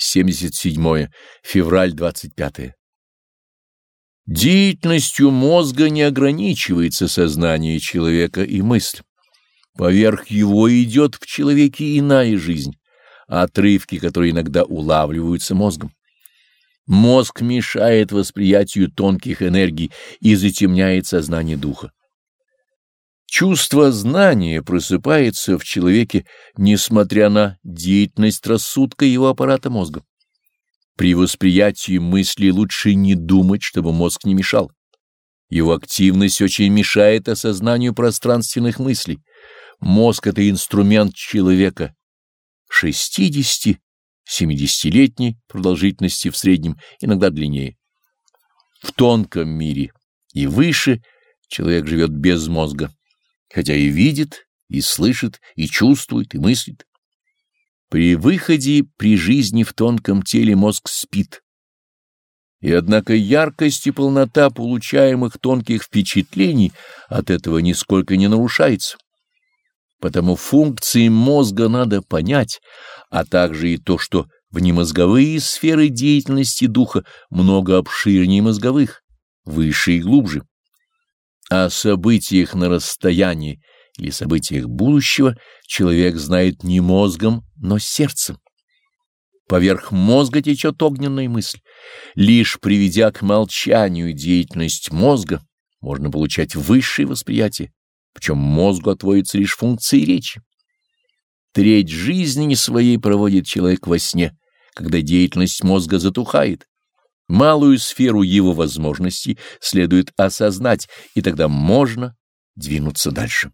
77 февраль 25 Деятельностью мозга не ограничивается сознание человека и мысль. Поверх его идет в человеке иная жизнь, отрывки, которые иногда улавливаются мозгом. Мозг мешает восприятию тонких энергий и затемняет сознание духа. Чувство знания просыпается в человеке, несмотря на деятельность рассудка его аппарата мозга. При восприятии мысли лучше не думать, чтобы мозг не мешал. Его активность очень мешает осознанию пространственных мыслей. Мозг — это инструмент человека 60-70-летней продолжительности в среднем, иногда длиннее. В тонком мире и выше человек живет без мозга хотя и видит, и слышит, и чувствует, и мыслит. При выходе при жизни в тонком теле мозг спит. И однако яркость и полнота получаемых тонких впечатлений от этого нисколько не нарушается. Потому функции мозга надо понять, а также и то, что внемозговые сферы деятельности духа много обширнее мозговых, выше и глубже. О событиях на расстоянии или событиях будущего человек знает не мозгом, но сердцем. Поверх мозга течет огненная мысль. Лишь приведя к молчанию деятельность мозга, можно получать высшее восприятие, причем мозгу отводятся лишь функции речи. Треть жизни своей проводит человек во сне, когда деятельность мозга затухает. Малую сферу его возможностей следует осознать, и тогда можно двинуться дальше.